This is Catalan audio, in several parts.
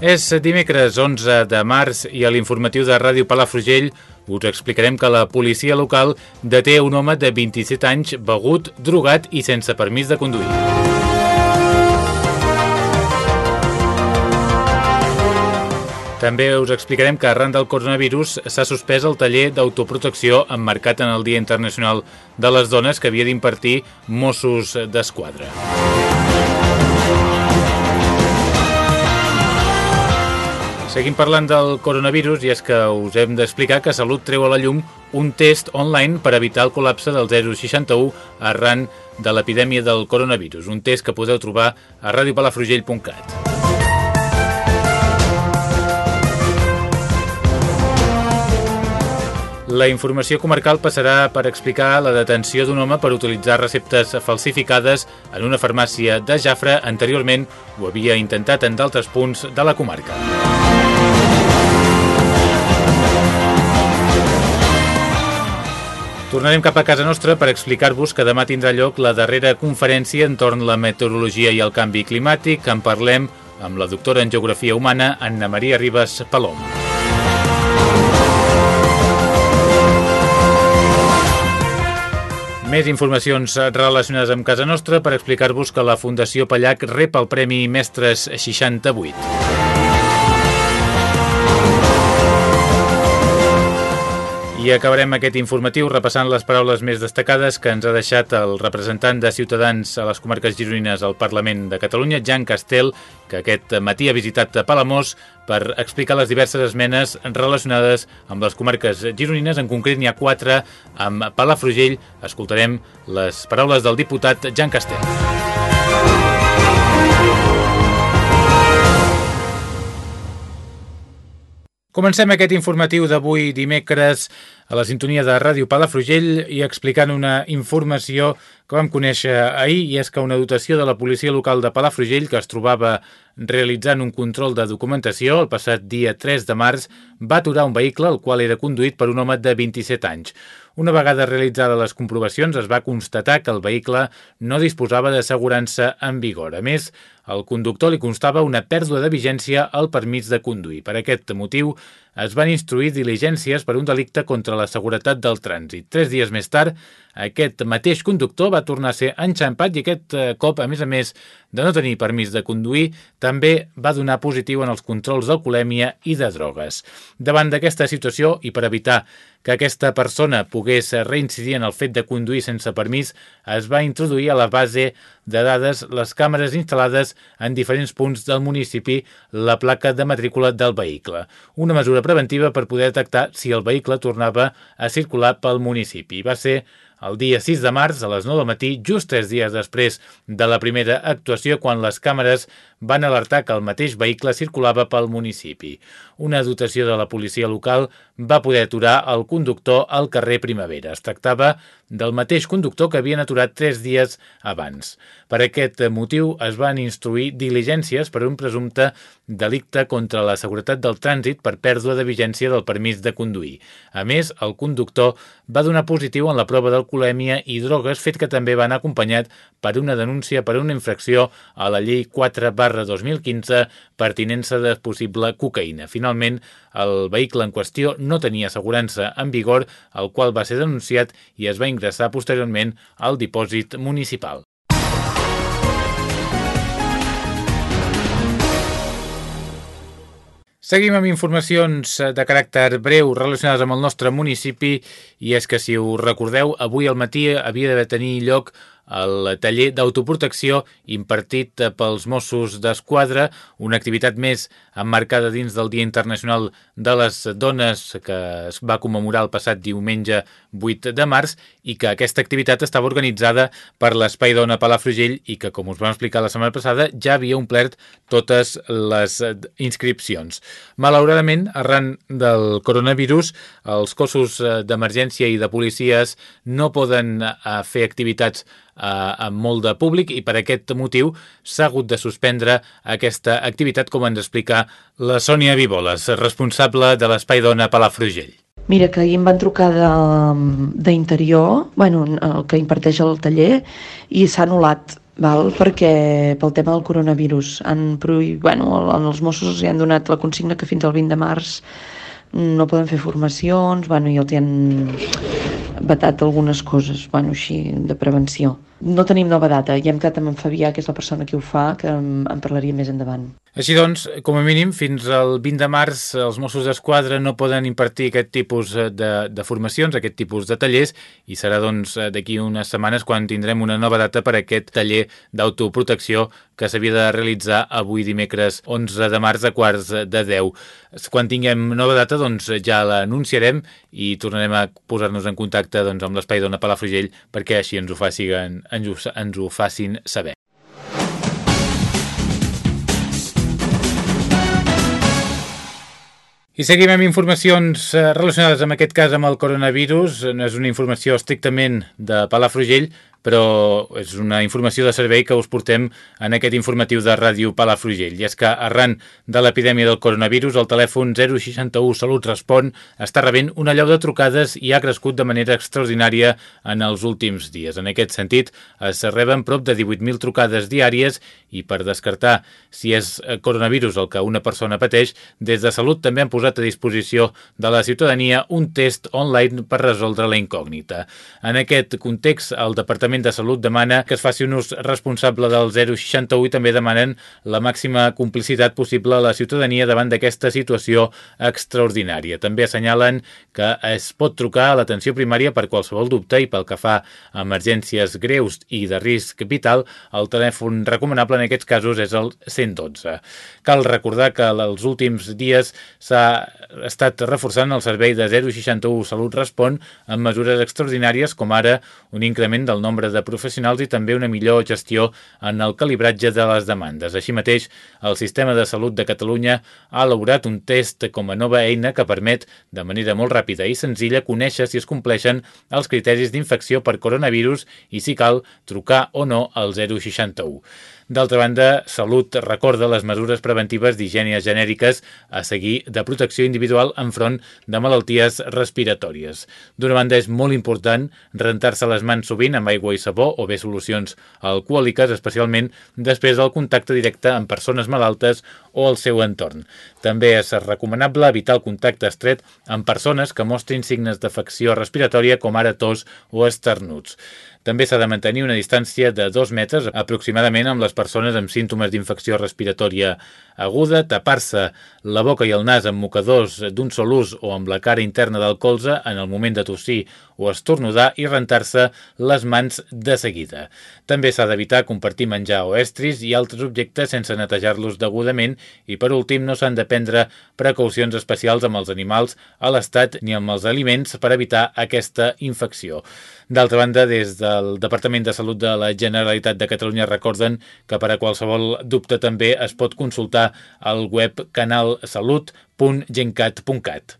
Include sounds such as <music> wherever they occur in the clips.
És dimecres 11 de març i a l'informatiu de Ràdio Palafrugell us explicarem que la policia local deté un home de 27 anys begut, drogat i sense permís de conduir. També us explicarem que arran del coronavirus s'ha suspès el taller d'autoprotecció emmarcat en el Dia Internacional de les Dones que havia d'impartir Mossos d'Esquadra. Seguim parlant del coronavirus i és que us hem d'explicar que Salut treu a la llum un test online per evitar el col·lapse del 061 arran de l'epidèmia del coronavirus, un test que podeu trobar a radiopalafrugell.cat. La informació comarcal passarà per explicar la detenció d'un home per utilitzar receptes falsificades en una farmàcia de Jafre. Anteriorment ho havia intentat en d'altres punts de la comarca. Tornarem cap a casa nostra per explicar-vos que demà tindrà lloc la darrera conferència entorn la meteorologia i el canvi climàtic. En parlem amb la doctora en Geografia Humana, Anna Maria Ribas Palom. Més informacions relacionades amb casa nostra per explicar-vos que la Fundació Pallac rep el Premi Mestres 68. I acabarem aquest informatiu repassant les paraules més destacades que ens ha deixat el representant de Ciutadans a les comarques gironines al Parlament de Catalunya, Jan Castel, que aquest matí ha visitat Palamós per explicar les diverses esmenes relacionades amb les comarques gironines. En concret n'hi ha quatre amb Palafrugell. Escoltarem les paraules del diputat Jan Castel. Comencem aquest informatiu d'avui dimecres a la sintonia de Ràdio Palafrugell i explicant una informació que vam conèixer ahir i és que una dotació de la policia local de Palafrugell que es trobava realitzant un control de documentació el passat dia 3 de març va aturar un vehicle el qual era conduït per un home de 27 anys. Una vegada realitzades les comprovacions es va constatar que el vehicle no disposava d'assegurança en vigor. A més, al conductor li constava una pèrdua de vigència al permís de conduir. Per aquest motiu, es van instruir diligències per un delicte contra la seguretat del trànsit. Tres dies més tard, aquest mateix conductor va tornar a ser enxampat i aquest eh, cop, a més a més de no tenir permís de conduir, també va donar positiu en els controls d'alcoholèmia i de drogues. Davant d'aquesta situació i per evitar que aquesta persona pogués reincidir en el fet de conduir sense permís, es va introduir a la base de dades les càmeres instal·lades en diferents punts del municipi la placa de matrícula del vehicle. Una mesura preventiva per poder detectar si el vehicle tornava a circular pel municipi. Va ser el dia 6 de març, a les 9 del matí, just tres dies després de la primera actuació, quan les càmeres van alertar que el mateix vehicle circulava pel municipi. Una dotació de la policia local va poder aturar el conductor al carrer Primavera. Es tractava del mateix conductor que havien aturat tres dies abans. Per aquest motiu es van instruir diligències per un presumpte delicte contra la seguretat del trànsit per pèrdua de vigència del permís de conduir. A més, el conductor va donar positiu en la prova d'alcoholèmia i drogues, fet que també van acompanyat per una denúncia per una infracció a la llei 4 barra 2015 pertinença de possible cocaïna. Finalment, el vehicle en qüestió no tenia assegurança en vigor, el qual va ser denunciat i es va ingressar posteriorment al dipòsit municipal. Seguim amb informacions eh, de caràcter breu relacionades amb el nostre municipi i és que, si us recordeu, avui al matí havia d'haver tenir lloc el taller d'autoprotecció impartit pels Mossos d'Esquadra, una activitat més emmarcada dins del Dia Internacional de les Dones que es va commemorar el passat diumenge 8 de març i que aquesta activitat estava organitzada per l'Espai Dona Palafrugell i que, com us vam explicar la setmana passada, ja havia omplert totes les inscripcions. Malauradament, arran del coronavirus, els cossos d'emergència i de policies no poden eh, fer activitats amb molt de públic i per aquest motiu s'ha hagut de suspendre aquesta activitat, com ens explica la Sònia Viboles, responsable de l'Espai Dona Palafrugell. Mira, que ahir em van trucar d'interior, bueno, el que imparteix el taller, i s'ha anul·lat val? perquè pel tema del coronavirus han prohibit, bueno, els Mossos els han donat la consigna que fins al 20 de març no poden fer formacions, bueno, i els han vetat algunes coses, bueno, així, de prevenció. No tenim nova data i hem quedat amb en Fabià, que és la persona que ho fa, que en, en parlaria més endavant. Així doncs, com a mínim, fins al 20 de març els Mossos d'Esquadra no poden impartir aquest tipus de, de formacions, aquest tipus de tallers, i serà doncs d'aquí unes setmanes quan tindrem una nova data per a aquest taller d'autoprotecció que s'havia de realitzar avui dimecres 11 de març a quarts de 10. Quan tinguem nova data, doncs ja l'anunciarem i tornarem a posar-nos en contacte doncs, amb l'Espai Dona Palafrugell perquè així ens ho facin ens ho, ens ho facin saber. I seguim amb informacions eh, relacionades amb aquest cas amb el coronavirus. No és una informació estrictament de Palafrugell, però és una informació de servei que us portem en aquest informatiu de Ràdio Palafrugell. I és que arran de l'epidèmia del coronavirus, el telèfon 061 Salut Respon està rebent una llau de trucades i ha crescut de manera extraordinària en els últims dies. En aquest sentit, es reben prop de 18.000 trucades diàries i per descartar si és coronavirus el que una persona pateix, des de Salut també han posat a disposició de la ciutadania un test online per resoldre la incògnita. En aquest context, el Departament Departament de Salut demana que es faci un ús responsable del 061 i també demanen la màxima complicitat possible a la ciutadania davant d'aquesta situació extraordinària. També assenyalen que es pot trucar a l'atenció primària per qualsevol dubte i pel que fa a emergències greus i de risc vital, el telèfon recomanable en aquests casos és el 112. Cal recordar que els últims dies s'ha estat reforçant el servei de 061 Salut Respon amb mesures extraordinàries com ara un increment del nombre nombre de professionals i també una millor gestió en el calibratge de les demandes. Així mateix, el Sistema de Salut de Catalunya ha elaborat un test com a nova eina que permet, de manera molt ràpida i senzilla, conèixer si es compleixen els criteris d'infecció per coronavirus i, si cal, trucar o no al 061. D'altra banda, Salut recorda les mesures preventives d'higiene genèriques a seguir de protecció individual enfront de malalties respiratòries. D'una banda, és molt important rentar-se les mans sovint amb aigua i sabó o bé solucions alcohòliques, especialment després del contacte directe amb persones malaltes o el seu entorn. També és recomanable evitar el contacte estret amb persones que mostrin signes d'afecció respiratòria com ara tos o esternuts. També s'ha de mantenir una distància de 2 metres aproximadament amb les persones amb símptomes d'infecció respiratòria aguda, tapar-se la boca i el nas amb mocadors d'un sol ús o amb la cara interna del colze en el moment de tossir o estornudar i rentar-se les mans de seguida. També s'ha d'evitar compartir menjar o estris i altres objectes sense netejar-los degudament i per últim no s'han de prendre precaucions especials amb els animals a l'estat ni amb els aliments per evitar aquesta infecció. D'altra banda, des del Departament de Salut de la Generalitat de Catalunya recorden que per a qualsevol dubte també es pot consultar al web canalsalut.gencat.cat.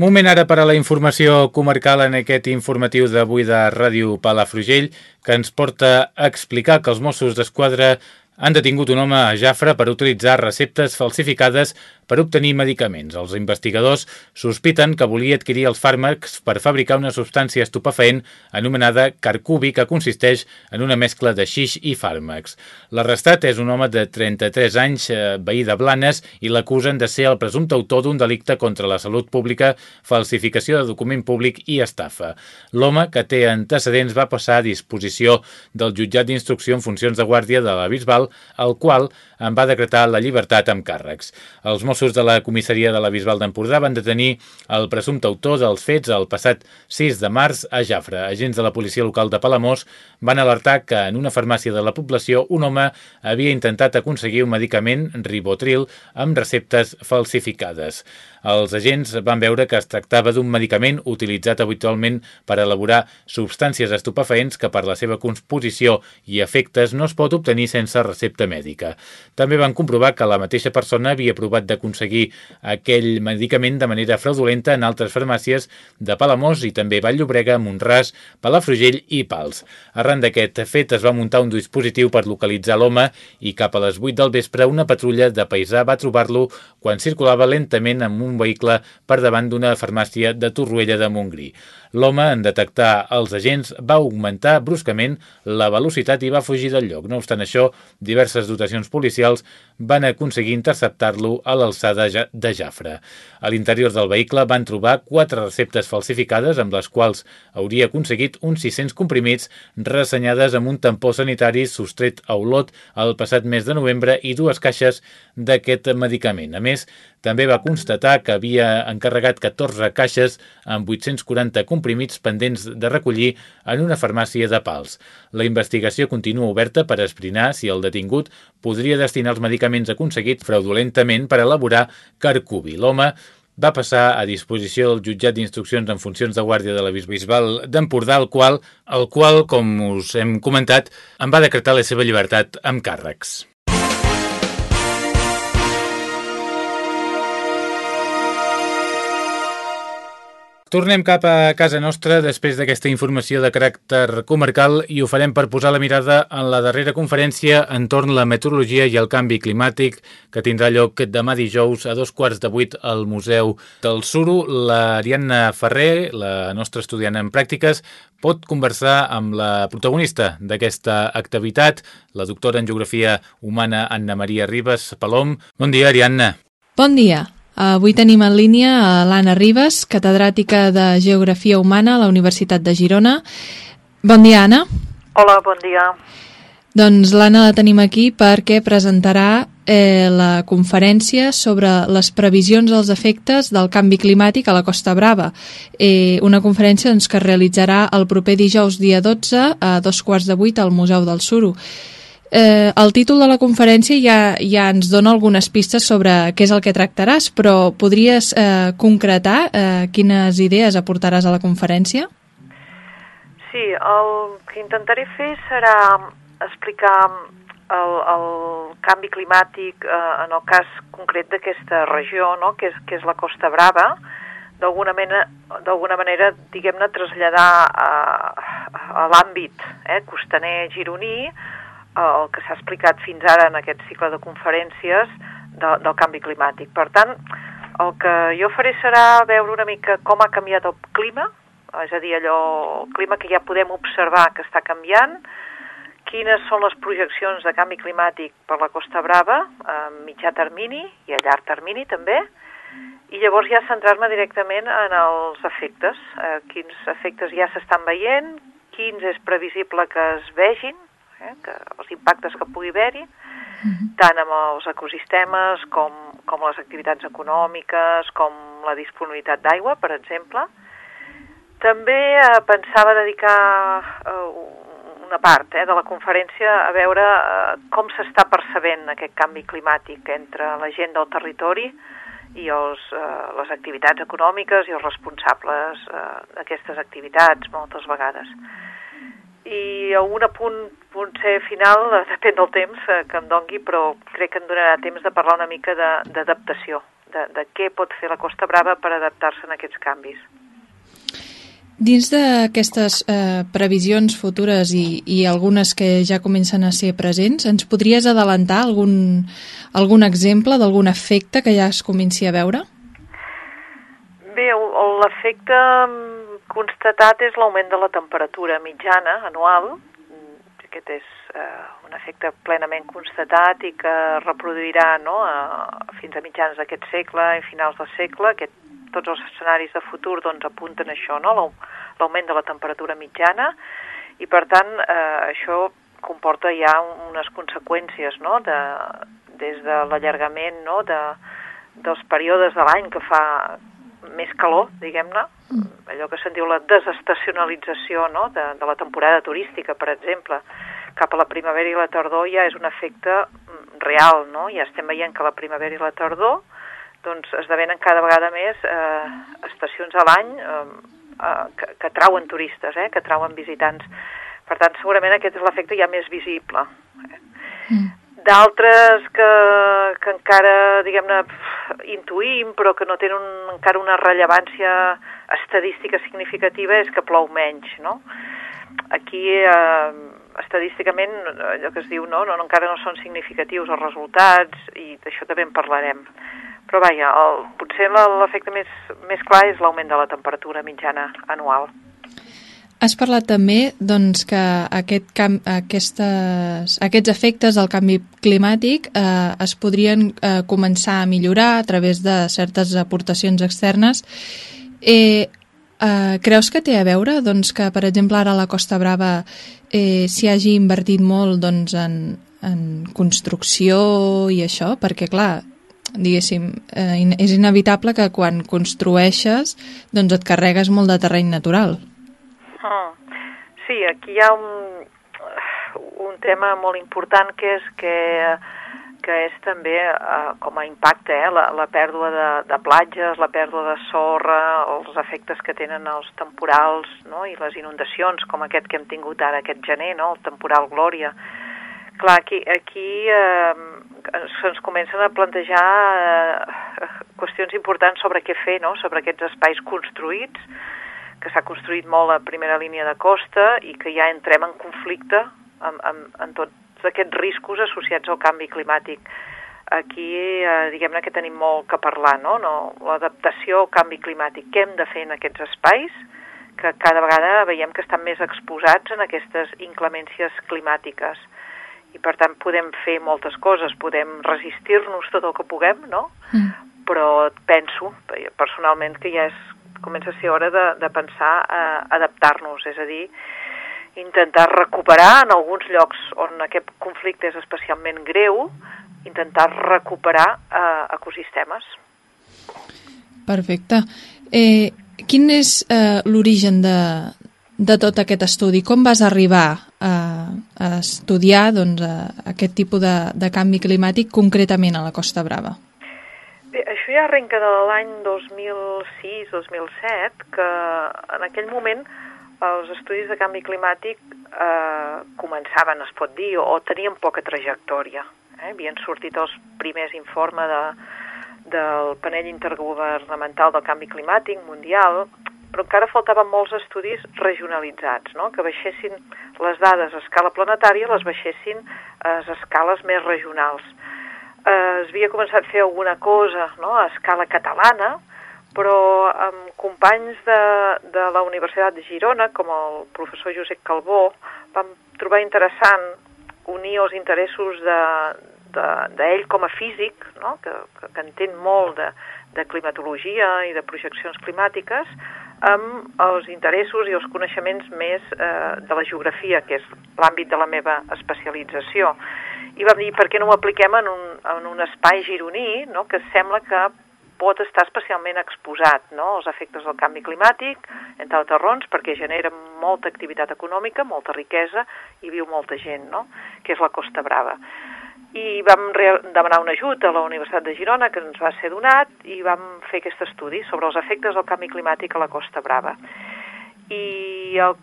Moment ara per a la informació comarcal en aquest informatiu d'avui de Ràdio Palafrugell que ens porta a explicar que els Mossos d'Esquadra han detingut un home a Jafra per utilitzar receptes falsificades per obtenir medicaments. Els investigadors sospiten que volia adquirir els fàrmacs per fabricar una substància estupefaent anomenada carcubi que consisteix en una mescla de xix i fàrmacs. L'arrestat és un home de 33 anys, eh, veí de Blanes, i l'acusen de ser el presumpte autor d'un delicte contra la salut pública, falsificació de document públic i estafa. L'home, que té antecedents, va passar a disposició del jutjat d'instrucció en funcions de guàrdia de la Bisbal, el qual en va decretar la llibertat amb càrrecs. Els Mossos Mossos de la comissaria de la Bisbal d'Empordà van detenir el presumpte autor dels fets el passat 6 de març a Jafre. Agents de la policia local de Palamós van alertar que en una farmàcia de la població un home havia intentat aconseguir un medicament, Ribotril, amb receptes falsificades. Els agents van veure que es tractava d'un medicament utilitzat habitualment per elaborar substàncies estupefaents que per la seva composició i efectes no es pot obtenir sense recepta mèdica. També van comprovar que la mateixa persona havia provat d'aconseguir aquell medicament de manera fraudulenta en altres farmàcies de Palamós i també Vall-llobrega, Montràs, Palafrugell i Pals. Arran d'aquest fet es va muntar un dispositiu per localitzar l'home i cap a les 8 del vespre una patrulla de paisà va trobar-lo quan circulava lentament amb un vehicle per davant d'una farmàcia de Torroella de Montgrí. L'home, en detectar els agents, va augmentar bruscament la velocitat i va fugir del lloc. No obstant això, diverses dotacions policials van aconseguir interceptar-lo a l'alçada de Jafre. A l'interior del vehicle van trobar quatre receptes falsificades amb les quals hauria aconseguit uns 600 comprimits ressenyades amb un tampó sanitari sostret a Olot el passat mes de novembre i dues caixes d'aquest medicament. A més, també va constatar que havia encarregat 14 caixes amb 840 comprimits pendents de recollir en una farmàcia de Pals. La investigació continua oberta per esbrinar si el detingut podria destinar els medicaments aconseguits fraudulentament per elaborar carcubi. L'home va passar a disposició del jutjat d'instruccions en funcions de guàrdia de la Bisbal d'Empordà, el qual, el qual, com us hem comentat, en va decretar la seva llibertat amb càrrecs. Tornem cap a casa nostra després d'aquesta informació de caràcter comarcal i ho farem per posar la mirada en la darrera conferència entorn la meteorologia i el canvi climàtic que tindrà lloc demà dijous a dos quarts de vuit al Museu del Suro. L'Ariadna Ferrer, la nostra estudiant en pràctiques, pot conversar amb la protagonista d'aquesta activitat, la doctora en Geografia Humana Anna Maria Ribes Palom. Bon dia, Ariadna. Bon dia. Avui tenim en línia l'Anna Ribes, catedràtica de Geografia Humana a la Universitat de Girona. Bon dia, Anna. Hola, bon dia. Doncs l'Anna la tenim aquí perquè presentarà eh, la conferència sobre les previsions dels efectes del canvi climàtic a la Costa Brava. Eh, una conferència doncs, que es realitzarà el proper dijous dia 12 a dos quarts de vuit al Museu del Suro. Eh, el títol de la conferència ja, ja ens dona algunes pistes sobre què és el que tractaràs, però podries eh, concretar eh, quines idees aportaràs a la conferència? Sí, el que intentaré fer serà explicar el, el canvi climàtic eh, en el cas concret d'aquesta regió, no? que, és, que és la Costa Brava, d'alguna manera, manera diguem-ne, traslladar a, a l'àmbit eh, costaner gironí el que s'ha explicat fins ara en aquest cicle de conferències de, del canvi climàtic. Per tant, el que jo faré serà veure una mica com ha canviat el clima, és a dir, allò, el clima que ja podem observar que està canviant, quines són les projeccions de canvi climàtic per la Costa Brava a mitjà termini i a llarg termini també, i llavors ja centrar-me directament en els efectes, eh, quins efectes ja s'estan veient, quins és previsible que es vegin, eh, que els impactes que pugui haver-hi, mhm. tant amb els ecosistemes com, com les activitats econòmiques, com la disponibilitat d'aigua, per exemple. També eh, pensava dedicar eh, una part eh, de la conferència a veure eh, com s'està percebent aquest canvi climàtic entre la gent del territori i els, eh, les activitats econòmiques i els responsables eh, d'aquestes activitats moltes vegades. I algun apunt potser final, depèn del temps eh, que em dongui, però crec que em donarà temps de parlar una mica d'adaptació, de, de, de què pot fer la Costa Brava per adaptar-se a aquests canvis. Dins d'aquestes eh, previsions futures i, i algunes que ja comencen a ser presents, ens podries adelantar algun, algun exemple d'algun efecte que ja es comenci a veure? Bé, l'efecte constatat és l'augment de la temperatura mitjana anual, aquest és eh, un efecte plenament constatat i que reproduirà no, a, fins a mitjans d'aquest segle i finals del segle. Aquest, tots els escenaris de futur doncs, apunten això, no, l'augment de la temperatura mitjana i per tant eh, això comporta ja unes conseqüències no, de, des de l'allargament no, de, dels períodes de l'any que fa més calor, diguem-ne, mm. allò que se'n diu la desestacionalització no? de, de la temporada turística, per exemple, cap a la primavera i la tardor ja és un efecte mm, real, no? Ja estem veient que la primavera i la tardor doncs esdevenen cada vegada més eh, estacions a l'any eh, eh, que, que trauen turistes, eh, que trauen visitants. Per tant, segurament aquest és l'efecte ja més visible. Eh? Mm. D'altres que, que encara, diguem-ne, intuïm, però que no tenen encara una rellevància estadística significativa és que plou menys, no? Aquí, eh, estadísticament, allò que es diu, no, no, encara no són significatius els resultats i d'això també en parlarem. Però vaja, el, potser l'efecte més, més clar és l'augment de la temperatura mitjana anual. Has parlat també doncs, que aquest camp, aquestes, aquests efectes del canvi climàtic eh, es podrien eh, començar a millorar a través de certes aportacions externes. Eh, eh, creus que té a veure doncs, que, per exemple, ara a la Costa Brava eh, s'hi hagi invertit molt doncs, en, en construcció i això? Perquè, clar, diguéssim, eh, és inevitable que quan construeixes doncs et carregues molt de terreny natural. Ah, sí, aquí hi ha un, un tema molt important que és que, que és també eh, com a impacte eh, la, la pèrdua de, de platges, la pèrdua de sorra, els efectes que tenen els temporals no? i les inundacions, com aquest que hem tingut ara aquest gener, no? el temporal Glòria. Clar, aquí, aquí eh, se'ns comencen a plantejar eh, qüestions importants sobre què fer, no? sobre aquests espais construïts, que s'ha construït molt a primera línia de costa i que ja entrem en conflicte amb, amb, amb tots aquests riscos associats al canvi climàtic. Aquí, eh, diguem-ne que tenim molt que parlar, no? no L'adaptació al canvi climàtic. Què hem de fer en aquests espais? que cada vegada veiem que estan més exposats en aquestes inclemències climàtiques. I per tant podem fer moltes coses, podem resistir-nos tot el que puguem, no? Mm. Però penso, personalment, que ja és comença a ser hora de, de pensar a adaptar-nos, és a dir, intentar recuperar en alguns llocs on aquest conflicte és especialment greu, intentar recuperar eh, ecosistemes. Perfecte. Eh, quin és eh, l'origen de, de tot aquest estudi? Com vas arribar a, a estudiar doncs, a, aquest tipus de, de canvi climàtic concretament a la Costa Brava? Bé, això ja arrenca de l'any 2006-2007, que en aquell moment els estudis de canvi climàtic eh, començaven, es pot dir, o tenien poca trajectòria. Eh? Havien sortit els primers informes de, del panell intergovernamental del canvi climàtic mundial, però encara faltaven molts estudis regionalitzats, no? que baixessin les dades a escala planetària, les baixessin a escales més regionals eh, es havia començat a fer alguna cosa no, a escala catalana, però amb companys de, de la Universitat de Girona, com el professor Josep Calbó, vam trobar interessant unir els interessos d'ell de, de, de com a físic, no? que, que, que entén molt de, de climatologia i de projeccions climàtiques, amb els interessos i els coneixements més eh, de la geografia, que és l'àmbit de la meva especialització i vam dir per què no ho apliquem en un, en un espai gironí no? que sembla que pot estar especialment exposat no? als efectes del canvi climàtic, entre altres raons, perquè genera molta activitat econòmica, molta riquesa i viu molta gent, no? que és la Costa Brava. I vam demanar un ajut a la Universitat de Girona, que ens va ser donat, i vam fer aquest estudi sobre els efectes del canvi climàtic a la Costa Brava. I el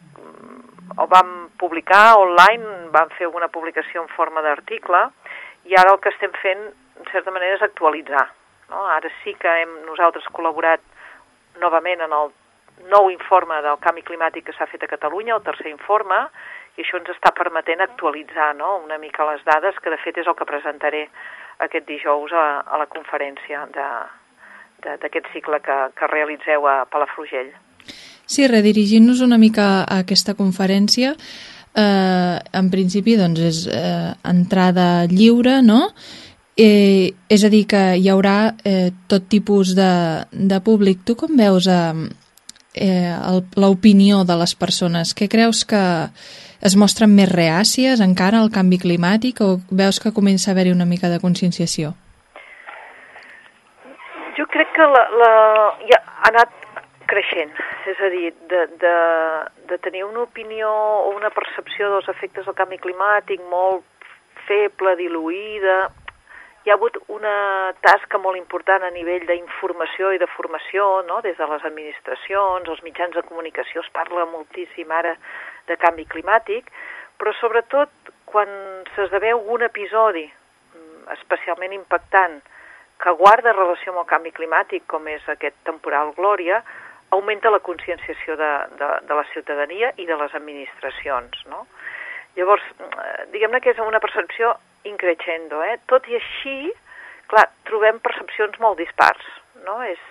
el vam publicar online, vam fer alguna publicació en forma d'article i ara el que estem fent, en certa manera, és actualitzar. No? Ara sí que hem nosaltres col·laborat novament en el nou informe del canvi climàtic que s'ha fet a Catalunya, el tercer informe, i això ens està permetent actualitzar no? una mica les dades, que de fet és el que presentaré aquest dijous a, a la conferència d'aquest cicle que, que realitzeu a Palafrugell. Sí, redirigint-nos una mica a aquesta conferència, eh, en principi doncs, és eh, entrada lliure, no? Eh, és a dir, que hi haurà eh, tot tipus de, de públic. Tu com veus eh, eh, l'opinió de les persones? Què creus que es mostren més reàcies encara al canvi climàtic o veus que comença a haver-hi una mica de conscienciació? que la, la, ja ha anat creixent, és a dir, de, de, de tenir una opinió o una percepció dels efectes del canvi climàtic molt feble, diluïda, hi ha hagut una tasca molt important a nivell d'informació i de formació, no? des de les administracions, els mitjans de comunicació, es parla moltíssim ara de canvi climàtic, però sobretot quan s'esdevé algun episodi mm, especialment impactant que guarda relació amb el canvi climàtic, com és aquest temporal Glòria, augmenta la conscienciació de, de, de la ciutadania i de les administracions, no? Llavors, eh, diguem-ne que és una percepció increixendo, eh? Tot i així, clar, trobem percepcions molt dispars, no? És,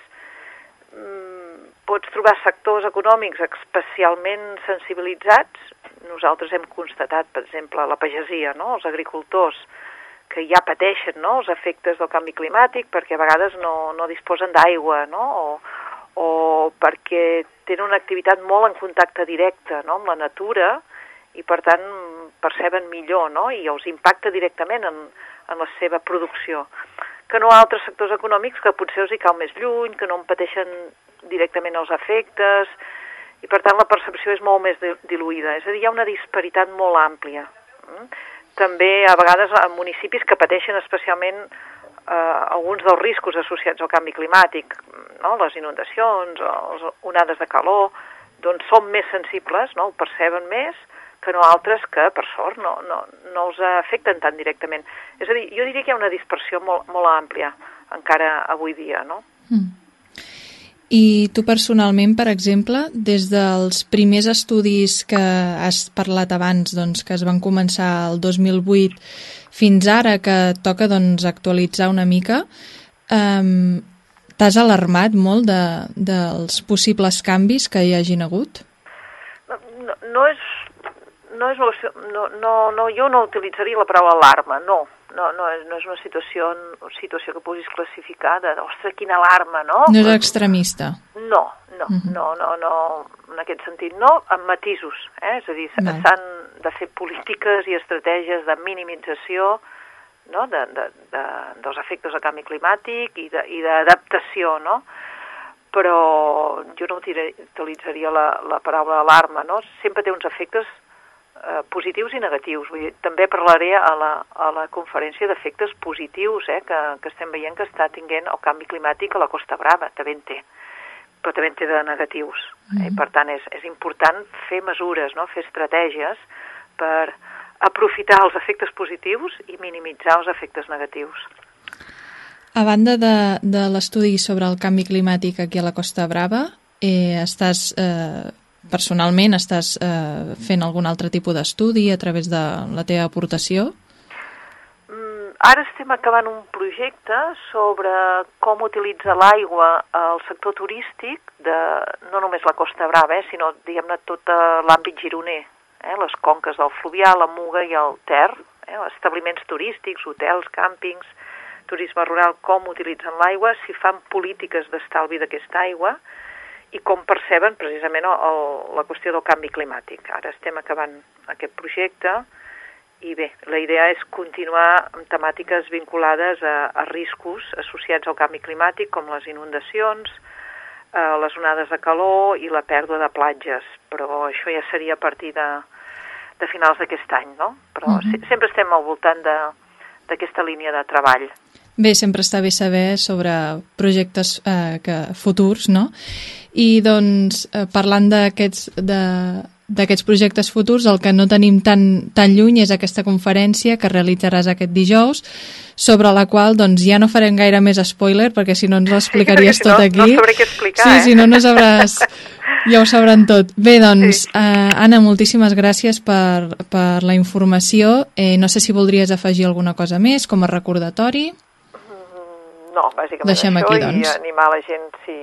mm, pots trobar sectors econòmics especialment sensibilitzats. Nosaltres hem constatat, per exemple, la pagesia, no? els agricultors, que ja pateixen no? els efectes del canvi climàtic perquè a vegades no, no disposen d'aigua no? o, o perquè tenen una activitat molt en contacte directe no? amb la natura i per tant perceben millor no? i els impacta directament en, en la seva producció que no altres sectors econòmics que potser els hi cau més lluny, que no en pateixen directament els efectes i per tant la percepció és molt més diluïda, és a dir, hi ha una disparitat molt àmplia. Mm? També a vegades en municipis que pateixen especialment eh, alguns dels riscos associats al canvi climàtic, no? les inundacions les onades de calor, doncs són més sensibles, no? ho perceben més, que no altres que, per sort, no, no, no els afecten tan directament. És a dir, jo diria que hi ha una dispersió molt, molt àmplia encara avui dia, no? Mm. I tu personalment, per exemple, des dels primers estudis que has parlat abans, doncs, que es van començar el 2008 fins ara, que toca doncs, actualitzar una mica, um, t'has alarmat molt de, dels possibles canvis que hi hagin hagut? No, no és no és no, no, no, jo no utilitzaria la paraula alarma, no. No, no, és, no és una situació, una situació que puguis classificar de, ostres, quina alarma, no? No és extremista. No, no, uh mhm. -huh. no, no, no, en aquest sentit no, amb matisos, eh? és a dir, s'han de fer polítiques i estratègies de minimització no? de, de, de, dels efectes del canvi climàtic i d'adaptació, no? però jo no utilitzaria la, la paraula alarma, no? Sempre té uns efectes eh, positius i negatius. Vull dir, també parlaré a la, a la conferència d'efectes positius eh, que, que estem veient que està tinguent el canvi climàtic a la Costa Brava, també en té, però també en té de negatius. Mm -hmm. eh? Per tant, és, és important fer mesures, no? fer estratègies per aprofitar els efectes positius i minimitzar els efectes negatius. A banda de, de l'estudi sobre el canvi climàtic aquí a la Costa Brava, eh, estàs eh, personalment estàs eh, fent algun altre tipus d'estudi a través de la teva aportació? Mm, ara estem acabant un projecte sobre com utilitzar l'aigua al sector turístic de no només la Costa Brava, eh, sinó diguem-ne tot l'àmbit gironer, eh, les conques del Fluvià, la Muga i el Ter, eh, establiments turístics, hotels, càmpings, turisme rural, com utilitzen l'aigua, si fan polítiques d'estalvi d'aquesta aigua, i com perceben precisament el, el, la qüestió del canvi climàtic. Ara estem acabant aquest projecte i bé, la idea és continuar amb temàtiques vinculades a, a riscos associats al canvi climàtic com les inundacions, eh, les onades de calor i la pèrdua de platges, però això ja seria a partir de, de finals d'aquest any, no? Però uh -huh. se, sempre estem al voltant d'aquesta línia de treball. Bé, sempre està bé saber sobre projectes eh, que, futurs, no? I doncs, eh, parlant d'aquests de, d'aquests projectes futurs, el que no tenim tan, tan lluny és aquesta conferència que realitzaràs aquest dijous, sobre la qual doncs, ja no farem gaire més spoiler, perquè si no ens <laughs> l'explicaries sí, tot aquí. No sabré què explicar, sí, eh? si no, no sabràs... <laughs> Ja ho sabran tot. Bé, doncs, sí. eh, Anna, moltíssimes gràcies per, per la informació. Eh, no sé si voldries afegir alguna cosa més, com a recordatori. Mm, no, bàsicament Deixem això aquí, doncs. i animar la gent si,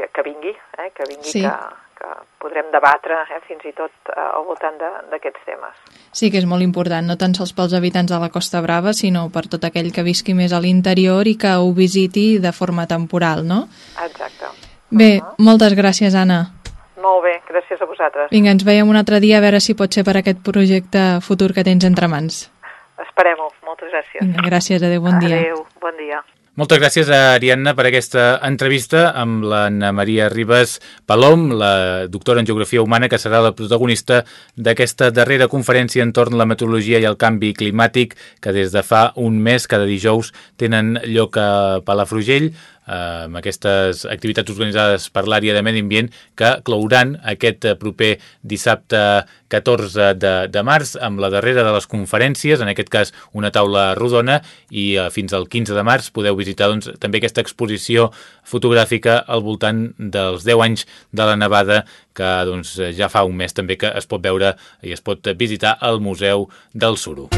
que, que vingui, eh, que vingui sí. que, que podrem debatre eh, fins i tot eh, al voltant d'aquests temes. Sí que és molt important, no tan sols pels habitants de la Costa Brava, sinó per tot aquell que visqui més a l'interior i que ho visiti de forma temporal, no? Exacte. Bé, uh -huh. moltes gràcies, Anna. Molt bé, gràcies a vosaltres. Vinga, ens veiem un altre dia a veure si pot ser per aquest projecte futur que tens entre mans. Esperem-ho, moltes gràcies. Vinga, gràcies, adeu, bon dia. Adeu, bon dia. Moltes gràcies a Ariadna per aquesta entrevista amb l'Anna Maria Ribes Palom, la doctora en Geografia Humana, que serà la protagonista d'aquesta darrera conferència entorn la meteorologia i el canvi climàtic que des de fa un mes cada dijous tenen lloc a Palafrugell amb aquestes activitats organitzades per l'àrea de Medi Ambient que clouran aquest proper dissabte 14 de, de març amb la darrera de les conferències, en aquest cas una taula rodona i eh, fins al 15 de març podeu visitar doncs, també aquesta exposició fotogràfica al voltant dels 10 anys de la nevada que doncs, ja fa un mes també que es pot veure i es pot visitar al Museu del Suro.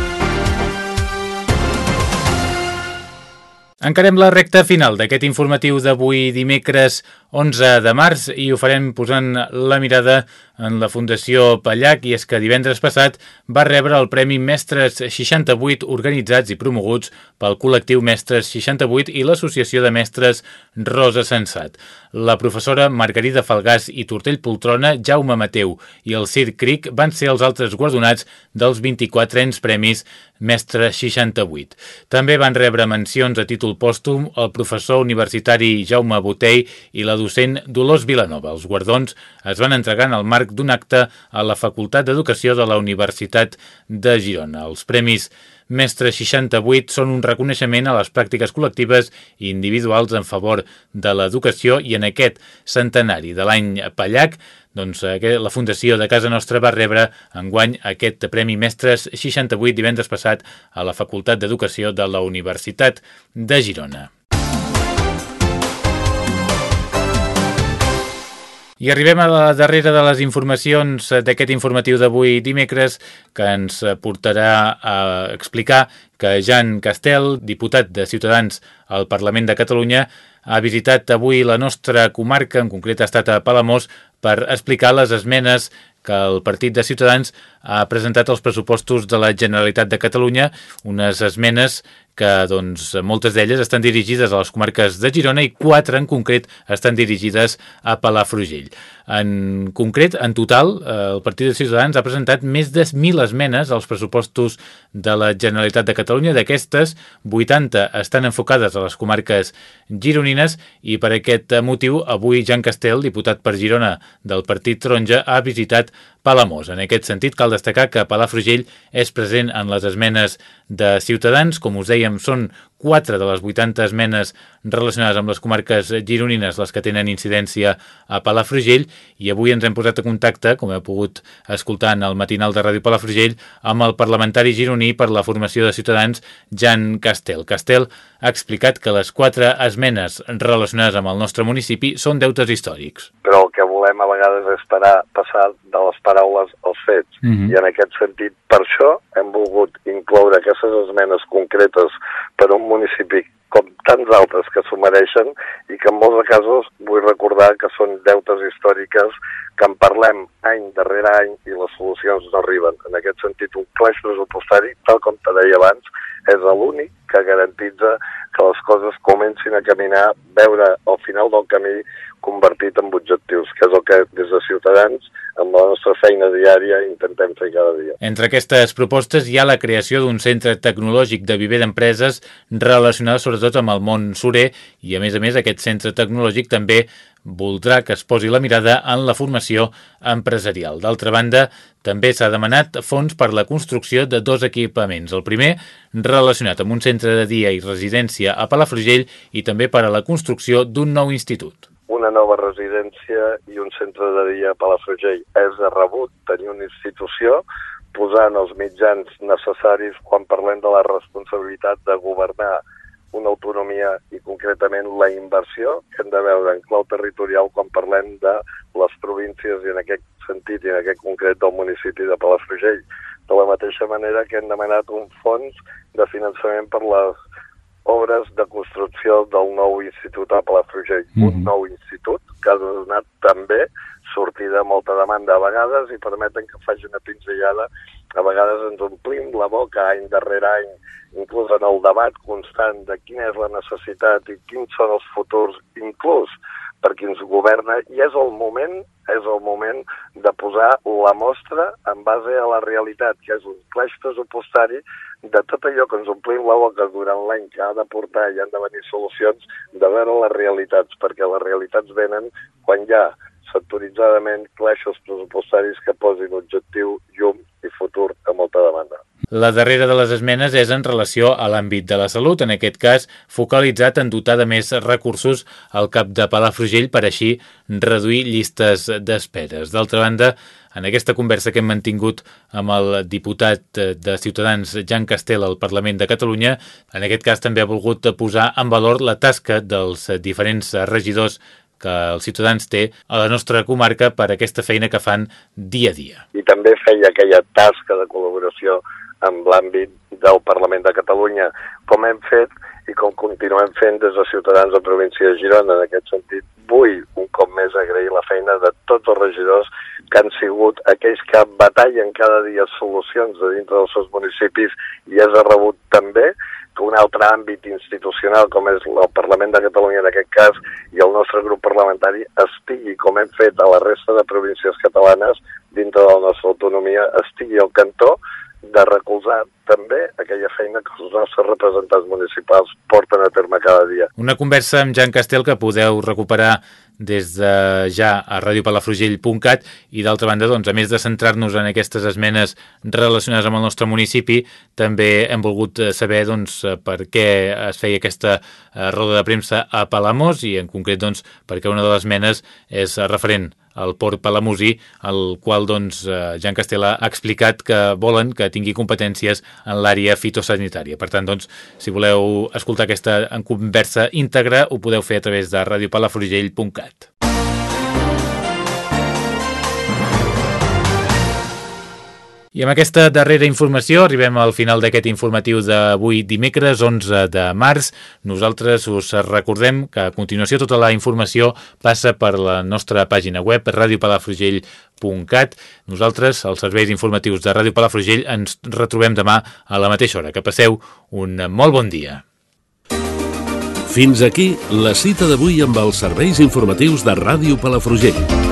Encarem la recta final d'aquest informatiu d'avui dimecres 11 de març i ho farem posant la mirada en la Fundació Pallac i és que divendres passat va rebre el Premi Mestres 68 organitzats i promoguts pel col·lectiu Mestres 68 i l'Associació de Mestres Rosa Sensat. La professora Margarida Falgàs i Tortell Poltrona, Jaume Mateu i el Cir Cric van ser els altres guardonats dels 24 anys premis Mestre 68. També van rebre mencions a títol pòstum el professor universitari Jaume Botell i la docent Dolors Vilanova. Els guardons es van entregar en el marc d'un acte a la Facultat d'Educació de la Universitat de Girona. Els premis Mestre 68 són un reconeixement a les pràctiques col·lectives i individuals en favor de l'educació i en aquest centenari de l'any Pallac doncs, eh, la Fundació de Casa Nostra va rebre enguany aquest Premi Mestres 68 divendres passat a la Facultat d'Educació de la Universitat de Girona. I arribem a la darrera de les informacions d'aquest informatiu d'avui dimecres que ens portarà a explicar que Jan Castel, diputat de Ciutadans al Parlament de Catalunya, ha visitat avui la nostra comarca, en concret ha estat a Palamós, per explicar les esmenes que el Partit de Ciutadans ha presentat als pressupostos de la Generalitat de Catalunya, unes esmenes que doncs, moltes d'elles estan dirigides a les comarques de Girona i quatre en concret estan dirigides a Palafrugell. En concret, en total, eh, el Partit de Ciutadans ha presentat més de 1.000 esmenes als pressupostos de la Generalitat de Catalunya. D'aquestes, 80 estan enfocades a les comarques gironines i per aquest motiu avui Jan Castel, diputat per Girona del Partit Taronja, ha visitat Palamós. En aquest sentit, cal destacar que Palafrugell és present en les esmenes de Ciutadans. Com us dèiem, són quatre de les 80 esmenes relacionades amb les comarques gironines, les que tenen incidència a Palafrugell, i avui ens hem posat a contacte, com heu pogut escoltar en el matinal de Ràdio Palafrugell, amb el parlamentari gironí per la formació de Ciutadans, Jan Castel. Castel ha explicat que les quatre esmenes relacionades amb el nostre municipi són deutes històrics. Però el que volem a vegades és parar, passar de les paraules als fets, uh -huh. i en aquest sentit, per això hem volgut incloure aquestes esmenes concretes per un municipi com tants altres que s'ho mereixen i que en molts casos vull recordar que són deutes històriques que en parlem any darrere any i les solucions no arriben. En aquest sentit, un claix pressupostari, tal com te deia abans, és l'únic que garantitza que les coses comencin a caminar, veure al final del camí convertit en objectius, que és el que des de Ciutadans, amb la nostra feina diària, intentem fer cada dia. Entre aquestes propostes hi ha la creació d'un centre tecnològic de viver d'empreses relacionades sobretot amb el món surer i, a més a més, aquest centre tecnològic també voldrà que es posi la mirada en la formació empresarial. D'altra banda, també s'ha demanat fons per la construcció de dos equipaments. El primer, relacionat amb un centre de dia i residència a Palafrugell i també per a la construcció d'un nou institut una nova residència i un centre de dia a Palafrugell. És de rebut tenir una institució posant els mitjans necessaris quan parlem de la responsabilitat de governar una autonomia i concretament la inversió que hem de veure en clau territorial quan parlem de les províncies i en aquest sentit i en aquest concret del municipi de Palafrugell. De la mateixa manera que hem demanat un fons de finançament per les obres de construcció del nou institut a Palafrugell. Mm -hmm. Un nou institut que ha donat també sortida a molta demanda a vegades i permeten que faci una pinzellada. A vegades ens omplim la boca any darrere any inclús en el debat constant de quina és la necessitat i quins són els futurs, inclús per qui ens governa i és el moment és el moment de posar la mostra en base a la realitat, que és un claix pressupostari de tot allò que ens omplim la boca durant l'any que ha de portar i han de venir solucions, de veure les realitats, perquè les realitats venen quan hi ha sectoritzadament claixos pressupostaris que posin objectiu, llum i futur a molta demanda. La darrera de les esmenes és en relació a l'àmbit de la salut, en aquest cas focalitzat en dotar de més recursos al cap de Palafrugell per així reduir llistes d'esperes. D'altra banda, en aquesta conversa que hem mantingut amb el diputat de Ciutadans, Jan Castel, al Parlament de Catalunya, en aquest cas també ha volgut posar en valor la tasca dels diferents regidors que els ciutadans té a la nostra comarca per aquesta feina que fan dia a dia. I també feia aquella tasca de col·laboració en l'àmbit del Parlament de Catalunya, com hem fet i com continuem fent des de Ciutadans de Província de Girona. En aquest sentit, vull un cop més agrair la feina de tots els regidors que han sigut aquells que batallen cada dia solucions de dintre dels seus municipis i és rebut també que un altre àmbit institucional com és el Parlament de Catalunya en aquest cas i el nostre grup parlamentari estigui, com hem fet a la resta de províncies catalanes dintre de la nostra autonomia, estigui al cantó de recolzar també aquella feina que els nostres representants municipals porten a terme cada dia. Una conversa amb Jan Castel que podeu recuperar des de ja a radiopalafrugell.cat i d'altra banda, doncs, a més de centrar-nos en aquestes esmenes relacionades amb el nostre municipi, també hem volgut saber doncs, per què es feia aquesta eh, roda de premsa a Palamós i en concret doncs, perquè una de les esmenes és referent al Port Palamosí, el qual doncs, eh, Jan Castella ha explicat que volen que tingui competències en l'àrea fitosanitària. Per tant, doncs, si voleu escoltar aquesta conversa íntegra, ho podeu fer a través de radiopalafrugell.cat. I amb aquesta darrera informació arribem al final d'aquest informatiu d'avui dimecres 11 de març. Nosaltres us recordem que a continuació tota la informació passa per la nostra pàgina web radiopalafrugell.cat. Nosaltres, els serveis informatius de Ràdio Palafrugell, ens retrobem demà a la mateixa hora. Que passeu un molt bon dia. Fins aquí la cita d'avui amb els serveis informatius de Ràdio Palafrugell.